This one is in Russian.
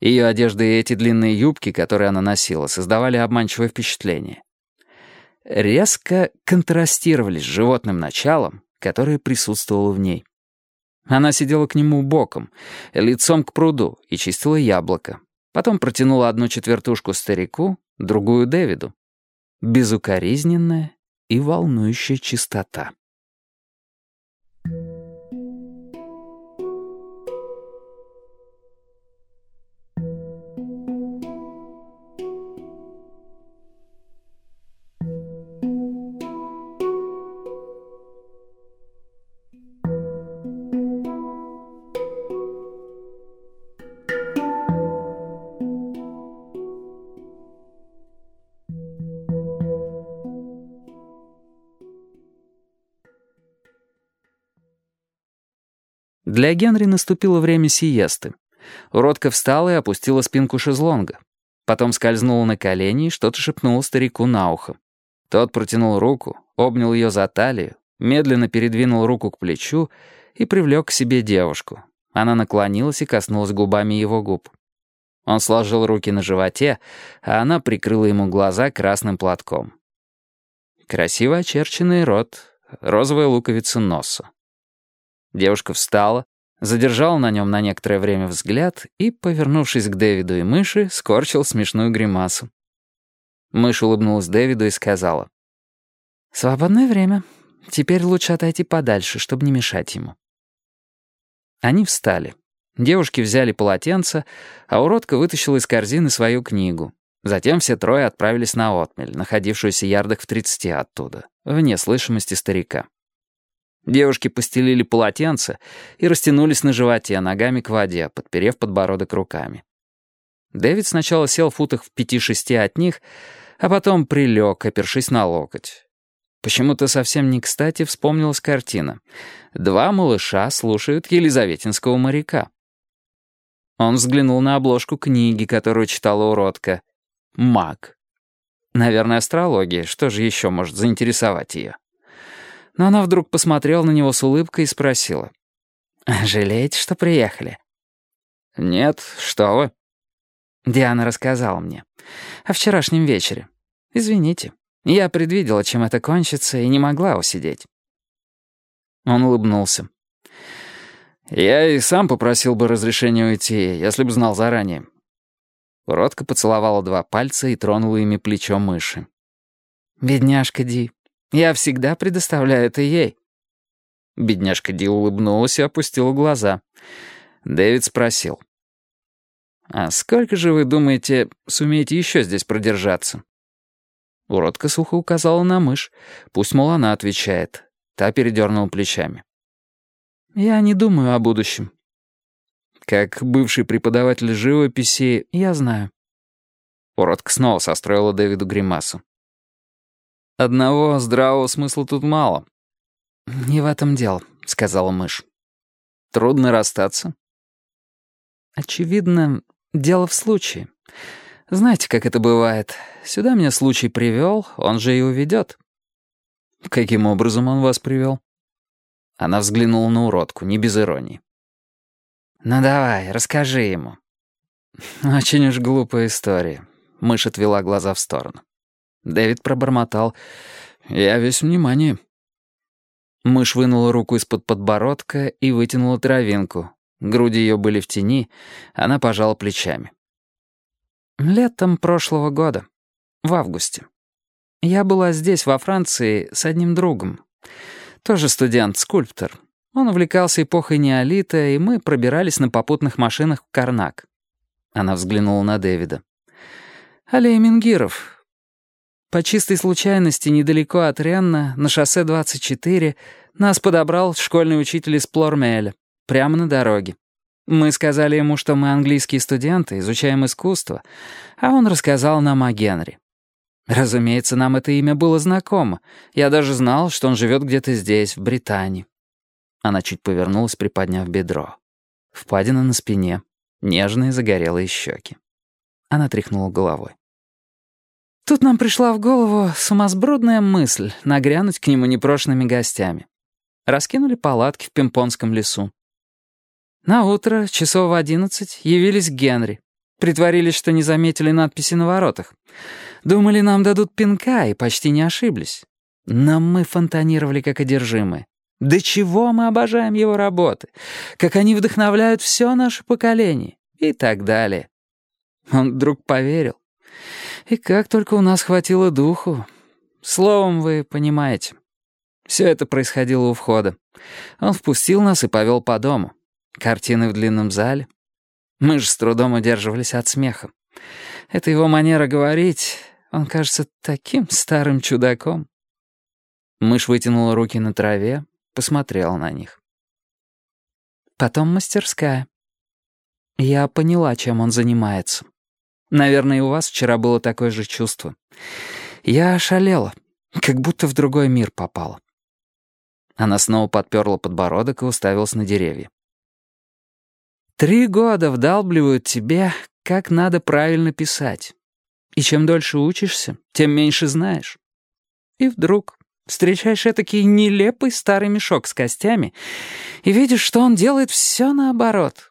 Ее одежда и эти длинные юбки, которые она носила, создавали обманчивое впечатление. Резко контрастировали с животным началом, которое присутствовало в ней. Она сидела к нему боком, лицом к пруду, и чистила яблоко. Потом протянула одну четвертушку старику, другую Дэвиду. Безукоризненная и волнующая чистота. Для Генри наступило время сиесты. Уродка встала и опустила спинку шезлонга. Потом скользнула на колени и что-то шепнула старику на ухо. Тот протянул руку, обнял ее за талию, медленно передвинул руку к плечу и привлек к себе девушку. Она наклонилась и коснулась губами его губ. Он сложил руки на животе, а она прикрыла ему глаза красным платком. Красиво очерченный рот, розовая луковица носа. Девушка встала, задержала на нем на некоторое время взгляд и, повернувшись к Дэвиду и мыши, скорчил смешную гримасу. Мышь улыбнулась Дэвиду и сказала. «Свободное время. Теперь лучше отойти подальше, чтобы не мешать ему». Они встали. Девушки взяли полотенце, а уродка вытащила из корзины свою книгу. Затем все трое отправились на отмель, находившуюся ярдах в тридцати оттуда, вне слышимости старика. Девушки постелили полотенце и растянулись на животе, ногами к воде, подперев подбородок руками. Дэвид сначала сел в футах в пяти-шести от них, а потом прилег, опершись на локоть. Почему-то совсем не кстати вспомнилась картина. Два малыша слушают елизаветинского моряка. Он взглянул на обложку книги, которую читала уродка. «Маг». Наверное, астрология. Что же еще может заинтересовать ее? Но она вдруг посмотрела на него с улыбкой и спросила. «Жалеете, что приехали?» «Нет, что вы?» Диана рассказала мне. О вчерашнем вечере. Извините, я предвидела, чем это кончится, и не могла усидеть. Он улыбнулся. «Я и сам попросил бы разрешения уйти, если бы знал заранее». Уродка поцеловала два пальца и тронула ими плечо мыши. «Бедняжка Ди, я всегда предоставляю это ей». Бедняжка Ди улыбнулась и опустила глаза. Дэвид спросил. «А сколько же, вы думаете, сумеете еще здесь продержаться?» Уродка сухо указала на мышь. Пусть, мол, она отвечает. Та передернула плечами. «Я не думаю о будущем». Как бывший преподаватель живописи, я знаю. Уродка снова состроила Дэвиду гримасу. Одного здравого смысла тут мало. «Не в этом дело», — сказала мышь. «Трудно расстаться?» «Очевидно, дело в случае. Знаете, как это бывает. Сюда меня случай привел, он же и уведет». «Каким образом он вас привел?» Она взглянула на уродку, не без иронии. «Ну давай, расскажи ему». «Очень уж глупая история». Мышь отвела глаза в сторону. Дэвид пробормотал. «Я весь внимание». Мышь вынула руку из-под подбородка и вытянула травинку. Груди ее были в тени, она пожала плечами. «Летом прошлого года, в августе. Я была здесь, во Франции, с одним другом. Тоже студент-скульптор. Он увлекался эпохой неолита, и мы пробирались на попутных машинах в Карнак». Она взглянула на Дэвида. «Аллея Менгиров, по чистой случайности, недалеко от Ренна, на шоссе 24, нас подобрал школьный учитель из Плормеля, прямо на дороге. Мы сказали ему, что мы английские студенты, изучаем искусство, а он рассказал нам о Генри. Разумеется, нам это имя было знакомо. Я даже знал, что он живет где-то здесь, в Британии. Она чуть повернулась, приподняв бедро. Впадина на спине, нежные загорелые щеки. Она тряхнула головой. Тут нам пришла в голову сумасбродная мысль нагрянуть к нему непрошенными гостями. Раскинули палатки в Пимпонском лесу. На утро, часов в одиннадцать, явились Генри. Притворились, что не заметили надписи на воротах. Думали, нам дадут пинка, и почти не ошиблись. Но мы фонтанировали как одержимые. До чего мы обожаем его работы, как они вдохновляют все наше поколение и так далее. Он вдруг поверил. И как только у нас хватило духу. Словом, вы понимаете. Все это происходило у входа. Он впустил нас и повел по дому. Картины в длинном зале. Мы же с трудом удерживались от смеха. Это его манера говорить. Он кажется таким старым чудаком. Мышь вытянула руки на траве, посмотрела на них. Потом мастерская. Я поняла, чем он занимается. Наверное, и у вас вчера было такое же чувство. Я ошалела, как будто в другой мир попала. Она снова подперла подбородок и уставилась на деревья. «Три года вдалбливают тебе, как надо правильно писать. И чем дольше учишься, тем меньше знаешь. И вдруг встречаешь этакий нелепый старый мешок с костями и видишь, что он делает все наоборот.